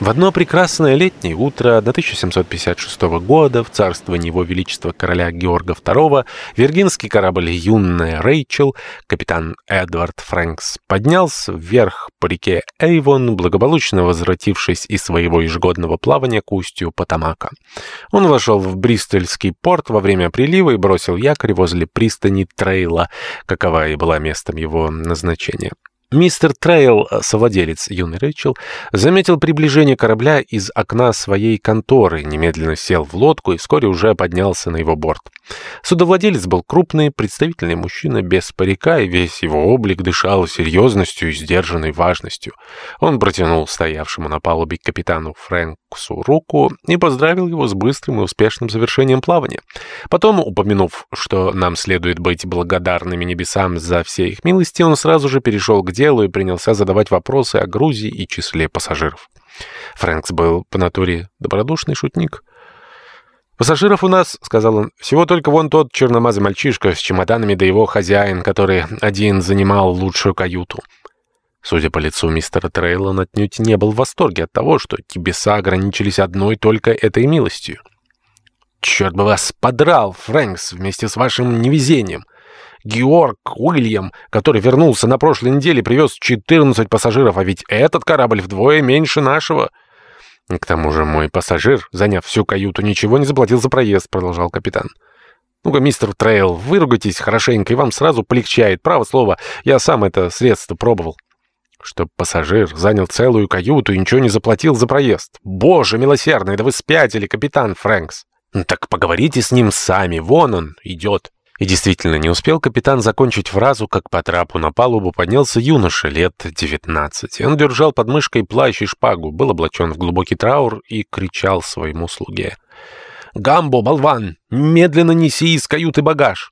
В одно прекрасное летнее утро 1756 года в царствовании его величества короля Георга II виргинский корабль «Юная Рэйчел», капитан Эдвард Фрэнкс, поднялся вверх по реке Эйвон, благополучно возвратившись из своего ежегодного плавания к устью Потамака. Он вошел в Бристольский порт во время прилива и бросил якорь возле пристани Трейла, какова и была местом его назначения. Мистер Трейл, совладелец «Юной Рэйчел», заметил приближение корабля из окна своей конторы, немедленно сел в лодку и вскоре уже поднялся на его борт. Судовладелец был крупный, представительный мужчина без парика, и весь его облик дышал серьезностью и сдержанной важностью. Он протянул стоявшему на палубе капитану Фрэнксу руку и поздравил его с быстрым и успешным завершением плавания. Потом, упомянув, что нам следует быть благодарными небесам за все их милости, он сразу же перешел к делу и принялся задавать вопросы о грузе и числе пассажиров. Фрэнкс был по натуре добродушный шутник. «Пассажиров у нас, — сказал он, — всего только вон тот черномазый мальчишка с чемоданами да его хозяин, который один занимал лучшую каюту». Судя по лицу мистера Трейла, он отнюдь не был в восторге от того, что Кибеса ограничились одной только этой милостью. «Черт бы вас подрал, Фрэнкс, вместе с вашим невезением!» Георг Уильям, который вернулся на прошлой неделе, привез 14 пассажиров, а ведь этот корабль вдвое меньше нашего. К тому же мой пассажир, заняв всю каюту, ничего не заплатил за проезд, продолжал капитан. Ну-ка, мистер Трейл, выругайтесь хорошенько, и вам сразу полегчает. Право слово, я сам это средство пробовал. Чтоб пассажир занял целую каюту и ничего не заплатил за проезд. Боже милосердный, да вы спятили, капитан Фрэнкс. Ну, так поговорите с ним сами, вон он идет. И действительно, не успел капитан закончить фразу, как по трапу на палубу поднялся юноша лет девятнадцати. Он держал под мышкой плащ и шпагу, был облачен в глубокий траур и кричал своему слуге. «Гамбо, болван! Медленно неси из каюты багаж!»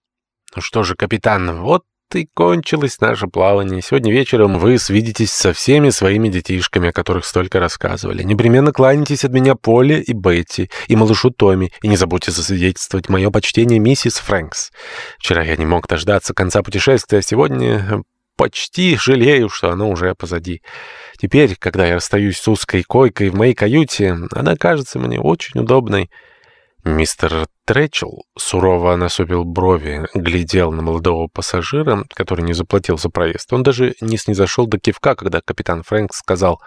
«Ну что же, капитан, вот и кончилось наше плавание. Сегодня вечером вы свидитесь со всеми своими детишками, о которых столько рассказывали. Непременно кланяйтесь от меня Поле и Бетти, и малышу Томми, и не забудьте засвидетельствовать мое почтение миссис Фрэнкс. Вчера я не мог дождаться конца путешествия, а сегодня почти жалею, что оно уже позади. Теперь, когда я расстаюсь с узкой койкой в моей каюте, она кажется мне очень удобной. Мистер Трейл сурово насупив брови, глядел на молодого пассажира, который не заплатил за проезд. Он даже не снизошел до кивка, когда капитан Фрэнкс сказал,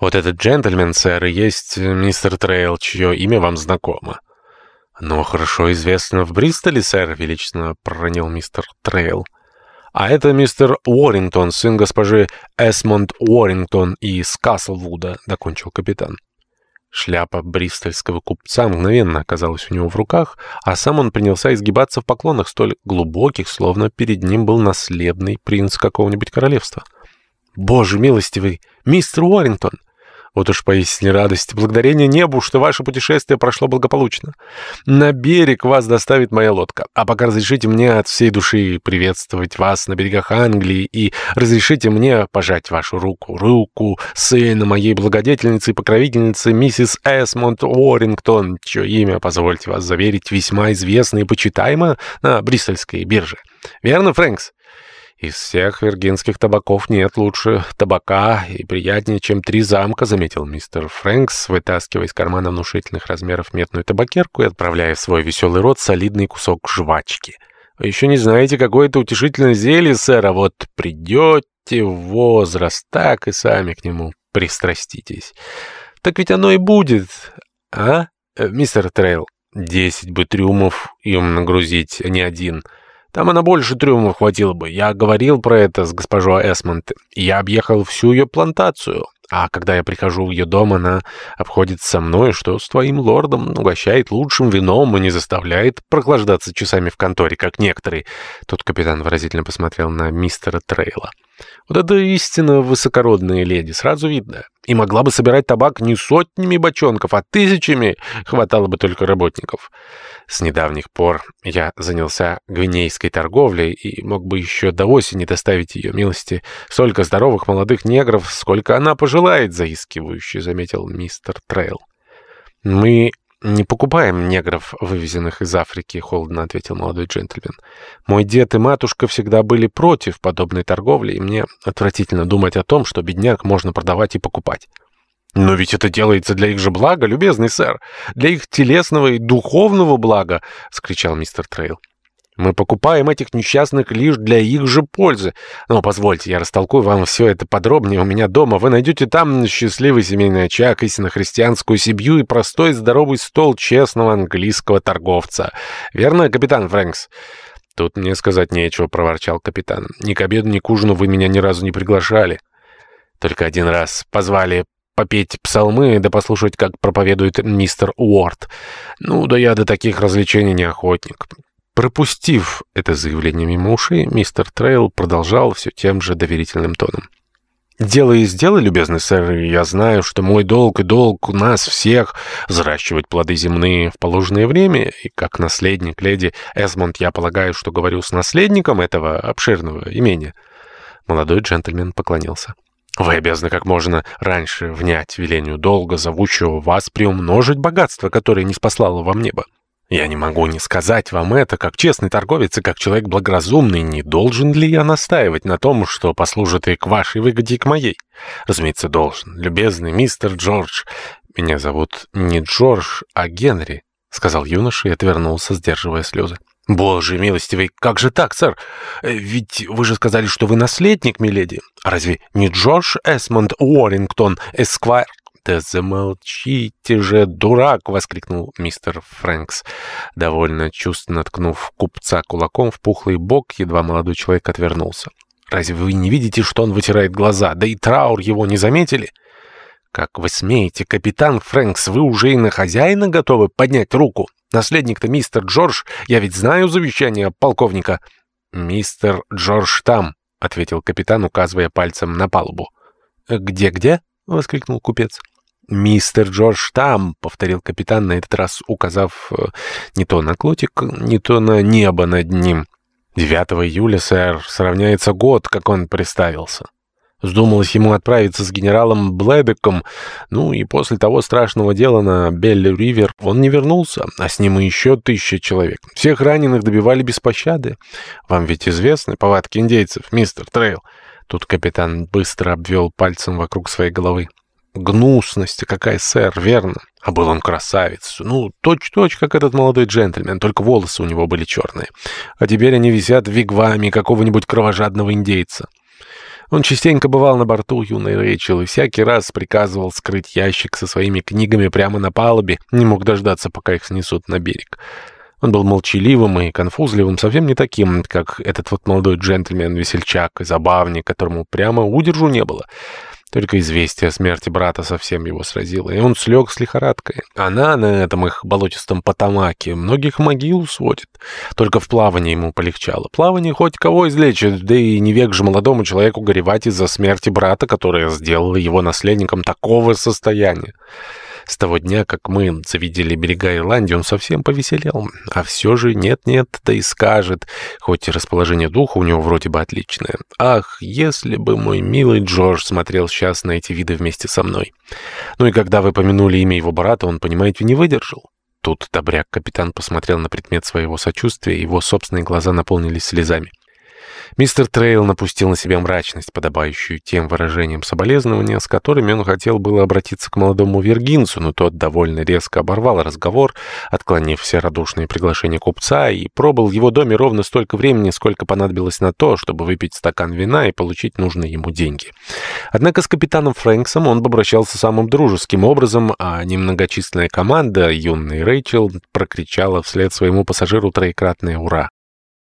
«Вот этот джентльмен, сэр, и есть мистер Трейл, чье имя вам знакомо». «Оно хорошо известно в Бристоле, сэр», — величественно проронил мистер Трейл. «А это мистер Уоррингтон, сын госпожи Эсмонд Уоррингтон из Каслвуда», — докончил капитан. Шляпа бристольского купца мгновенно оказалась у него в руках, а сам он принялся изгибаться в поклонах столь глубоких, словно перед ним был наследный принц какого-нибудь королевства. «Боже милостивый! Мистер Уоррингтон!» Вот уж поистине радость. Благодарение небу, что ваше путешествие прошло благополучно. На берег вас доставит моя лодка. А пока разрешите мне от всей души приветствовать вас на берегах Англии и разрешите мне пожать вашу руку, руку сына моей благодетельницы и покровительницы миссис Эсмонд Уоррингтон, чье имя, позвольте вас заверить, весьма известно и почитаемо на Бристольской бирже. Верно, Фрэнкс? «Из всех виргинских табаков нет лучше табака и приятнее, чем три замка», — заметил мистер Фрэнкс, вытаскивая из кармана внушительных размеров медную табакерку и отправляя в свой веселый рот солидный кусок жвачки. «Вы еще не знаете, какое это утешительное зелье, сэр, а вот придете в возраст, так и сами к нему пристраститесь. Так ведь оно и будет, а, э, мистер Трейл? Десять бы трюмов им нагрузить, а не один». Там она больше трюмов хватило бы. Я говорил про это с госпожой Эсмонт. Я объехал всю ее плантацию. А когда я прихожу в ее дом, она обходит со мной, что с твоим лордом угощает лучшим вином и не заставляет прохлаждаться часами в конторе, как некоторые. Тут капитан выразительно посмотрел на мистера Трейла. Вот это истинно высокородная леди, сразу видно. И могла бы собирать табак не сотнями бочонков, а тысячами, хватало бы только работников. С недавних пор я занялся гвинейской торговлей и мог бы еще до осени доставить ее милости столько здоровых молодых негров, сколько она пожелает, заискивающе заметил мистер Трейл. Мы «Не покупаем негров, вывезенных из Африки», — холодно ответил молодой джентльмен. «Мой дед и матушка всегда были против подобной торговли, и мне отвратительно думать о том, что бедняк можно продавать и покупать». «Но ведь это делается для их же блага, любезный сэр, для их телесного и духовного блага!» — вскричал мистер Трейл. Мы покупаем этих несчастных лишь для их же пользы. Но позвольте, я растолкую вам все это подробнее у меня дома. Вы найдете там счастливый семейный очаг, истинно христианскую семью и простой здоровый стол честного английского торговца. Верно, капитан Фрэнкс?» «Тут мне сказать нечего», — проворчал капитан. «Ни к обеду, ни к ужину вы меня ни разу не приглашали. Только один раз позвали попеть псалмы, да послушать, как проповедует мистер Уорд. Ну, да я до таких развлечений не охотник». Пропустив это заявление мимо ушей, мистер Трейл продолжал все тем же доверительным тоном. «Дело есть дело, любезный сэр, и я знаю, что мой долг и долг у нас всех — взращивать плоды земные в положенное время, и как наследник леди Эсмонд я полагаю, что говорю с наследником этого обширного имения». Молодой джентльмен поклонился. «Вы обязаны как можно раньше внять велению долга, зовущего вас приумножить богатство, которое не спаслало вам небо. Я не могу не сказать вам это, как честный торговец и как человек благоразумный, не должен ли я настаивать на том, что послужит и к вашей выгоде, и к моей? Разумеется, должен. Любезный мистер Джордж. Меня зовут не Джордж, а Генри, — сказал юноша и отвернулся, сдерживая слезы. «Боже милостивый, как же так, сэр? Ведь вы же сказали, что вы наследник, миледи. Разве не Джордж Эсмонд Уоррингтон, эсквайр?» «Да замолчите же, дурак!» — воскликнул мистер Фрэнкс, довольно чувственно ткнув купца кулаком в пухлый бок, едва молодой человек отвернулся. «Разве вы не видите, что он вытирает глаза? Да и траур его не заметили?» «Как вы смеете, капитан Фрэнкс, вы уже и на хозяина готовы поднять руку? Наследник-то мистер Джордж, я ведь знаю завещание полковника». «Мистер Джордж там», — ответил капитан, указывая пальцем на палубу. «Где-где?» — воскликнул купец. «Мистер Джордж там», — повторил капитан, на этот раз указав э, не то на клотик, не то на небо над ним. «9 июля, сэр, сравняется год, как он представился». Вздумалось ему отправиться с генералом Блэбеком, ну и после того страшного дела на Белли-Ривер он не вернулся, а с ним и еще тысяча человек. Всех раненых добивали без пощады. Вам ведь известны повадки индейцев, мистер Трейл. Тут капитан быстро обвел пальцем вокруг своей головы. Гнусность какая, сэр, верно. А был он красавец. Ну, точь-точь, как этот молодой джентльмен, только волосы у него были черные. А теперь они висят в вигваме какого-нибудь кровожадного индейца. Он частенько бывал на борту юной Рэйчел и всякий раз приказывал вскрыть ящик со своими книгами прямо на палубе, не мог дождаться, пока их снесут на берег. Он был молчаливым и конфузливым, совсем не таким, как этот вот молодой джентльмен-весельчак и забавник, которому прямо удержу не было. Только известие о смерти брата совсем его сразило, и он слег с лихорадкой. Она на этом их болотистом Потамаке многих могил сводит. Только в плавании ему полегчало. Плавание хоть кого излечит, да и не век же молодому человеку горевать из-за смерти брата, которая сделала его наследником такого состояния. С того дня, как мы завидели берега Ирландии, он совсем повеселел. А все же нет-нет, да и скажет, хоть и расположение духа у него вроде бы отличное. Ах, если бы мой милый Джордж смотрел сейчас на эти виды вместе со мной. Ну и когда вы помянули имя его брата, он, понимаете, не выдержал. Тут добряк-капитан посмотрел на предмет своего сочувствия, его собственные глаза наполнились слезами. Мистер Трейл напустил на себя мрачность, подобающую тем выражениям соболезнования, с которыми он хотел было обратиться к молодому виргинцу, но тот довольно резко оборвал разговор, отклонив все радушные приглашения купца, и пробыл в его доме ровно столько времени, сколько понадобилось на то, чтобы выпить стакан вина и получить нужные ему деньги. Однако с капитаном Фрэнксом он обращался самым дружеским образом, а немногочисленная команда, юный Рэйчел, прокричала вслед своему пассажиру троекратное «Ура!».